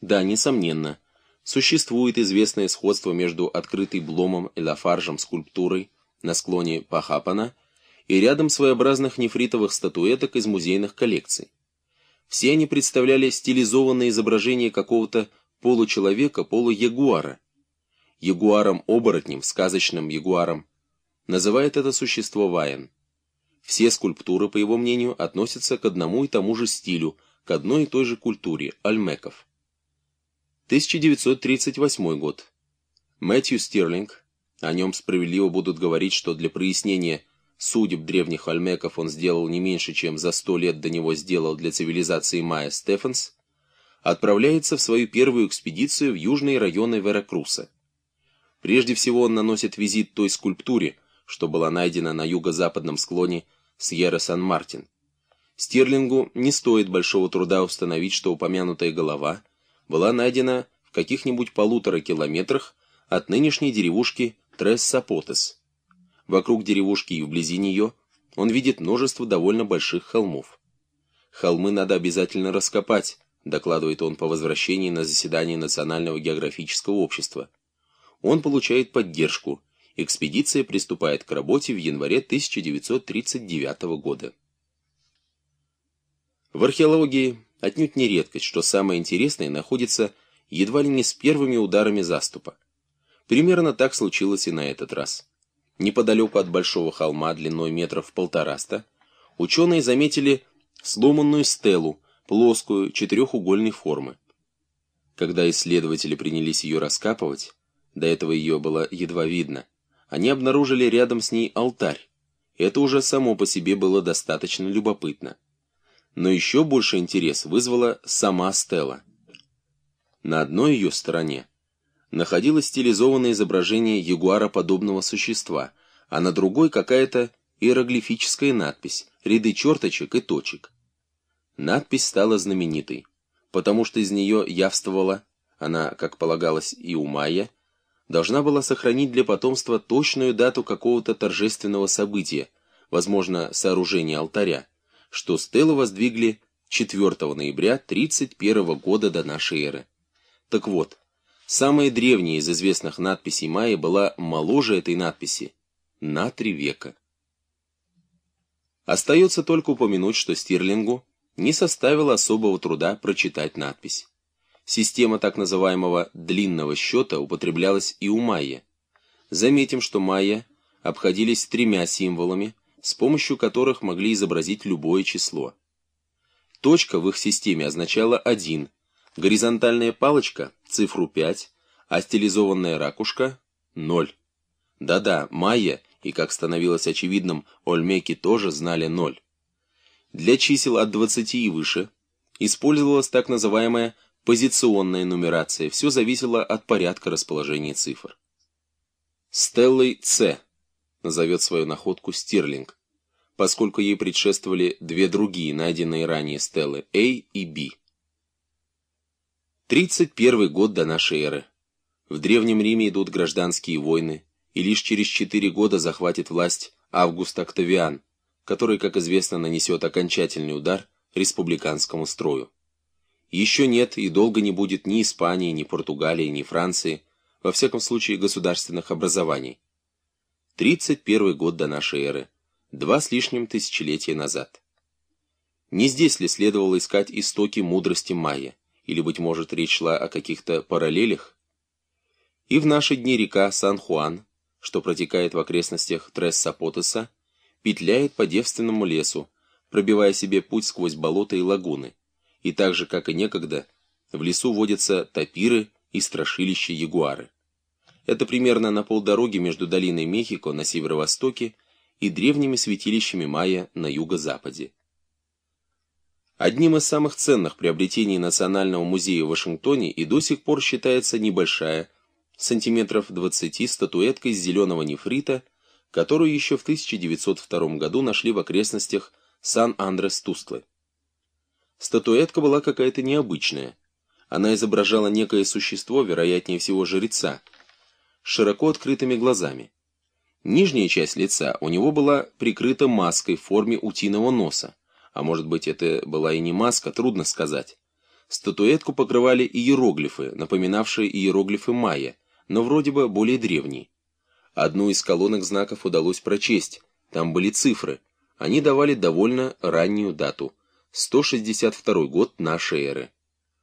Да, несомненно, существует известное сходство между открытой Бломом и Лафаржем скульптурой на склоне Пахапана и рядом своеобразных нефритовых статуэток из музейных коллекций. Все они представляли стилизованное изображение какого-то получеловека, полуягуара. Ягуаром-оборотнем, сказочным ягуаром, называет это существо Вайен. Все скульптуры, по его мнению, относятся к одному и тому же стилю, к одной и той же культуре – альмеков. 1938 год. Мэтью Стирлинг, о нем справедливо будут говорить, что для прояснения судеб древних альмеков он сделал не меньше, чем за сто лет до него сделал для цивилизации Майя Стефанс, отправляется в свою первую экспедицию в южные районы Веракруса. Прежде всего он наносит визит той скульптуре, что была найдена на юго-западном склоне Сьерра-Сан-Мартин. Стерлингу не стоит большого труда установить, что упомянутая голова была найдена в каких-нибудь полутора километрах от нынешней деревушки Трес-Сапотес. Вокруг деревушки и вблизи нее он видит множество довольно больших холмов. «Холмы надо обязательно раскопать», докладывает он по возвращении на заседание Национального географического общества. Он получает поддержку. Экспедиция приступает к работе в январе 1939 года. В археологии отнюдь не редкость, что самое интересное находится едва ли не с первыми ударами заступа. Примерно так случилось и на этот раз. Неподалеку от большого холма длиной метров полтораста ученые заметили сломанную стелу, плоскую, четырехугольной формы. Когда исследователи принялись ее раскапывать, до этого ее было едва видно, они обнаружили рядом с ней алтарь. Это уже само по себе было достаточно любопытно. Но еще больше интерес вызвала сама стела. На одной ее стороне находилось стилизованное изображение ягуара-подобного существа, а на другой какая-то иероглифическая надпись, ряды черточек и точек. Надпись стала знаменитой, потому что из нее явствовала, она, как полагалось и у Майя, должна была сохранить для потомства точную дату какого-то торжественного события, возможно, сооружения алтаря, что стелу воздвигли 4 ноября 31 года до нашей эры. Так вот, самая древняя из известных надписей майя была моложе этой надписи на три века. Остается только упомянуть, что Стирлингу не составило особого труда прочитать надпись. Система так называемого «длинного счета» употреблялась и у майя. Заметим, что майя обходились тремя символами, с помощью которых могли изобразить любое число. Точка в их системе означала 1, горизонтальная палочка – цифру 5, а стилизованная ракушка – 0. Да-да, майя, и как становилось очевидным, ольмеки тоже знали 0. Для чисел от 20 и выше использовалась так называемая позиционная нумерация, все зависело от порядка расположения цифр. Стеллой С назовет свою находку Стирлинг, поскольку ей предшествовали две другие найденные ранее стелы А и Б. 31 год до нашей эры. В Древнем Риме идут гражданские войны, и лишь через четыре года захватит власть Август Октавиан, который, как известно, нанесет окончательный удар республиканскому строю. Еще нет и долго не будет ни Испании, ни Португалии, ни Франции, во всяком случае государственных образований. 31 год до нашей эры, два с лишним тысячелетия назад. Не здесь ли следовало искать истоки мудрости майя, или, быть может, речь шла о каких-то параллелях? И в наши дни река Сан-Хуан, что протекает в окрестностях Трес-Сапотеса, петляет по девственному лесу, пробивая себе путь сквозь болота и лагуны, и так же, как и некогда, в лесу водятся тапиры и страшилища ягуары. Это примерно на полдороги между долиной Мехико на северо-востоке и древними святилищами майя на юго-западе. Одним из самых ценных приобретений Национального музея в Вашингтоне и до сих пор считается небольшая, сантиметров 20 статуэтка из зеленого нефрита – которую еще в 1902 году нашли в окрестностях Сан-Андрес-Тустлы. Статуэтка была какая-то необычная. Она изображала некое существо, вероятнее всего жреца, широко открытыми глазами. Нижняя часть лица у него была прикрыта маской в форме утиного носа, а может быть это была и не маска, трудно сказать. Статуэтку покрывали иероглифы, напоминавшие иероглифы майя, но вроде бы более древние. Одну из колонок знаков удалось прочесть, там были цифры, они давали довольно раннюю дату – 162 год нашей эры.